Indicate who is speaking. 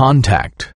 Speaker 1: contact.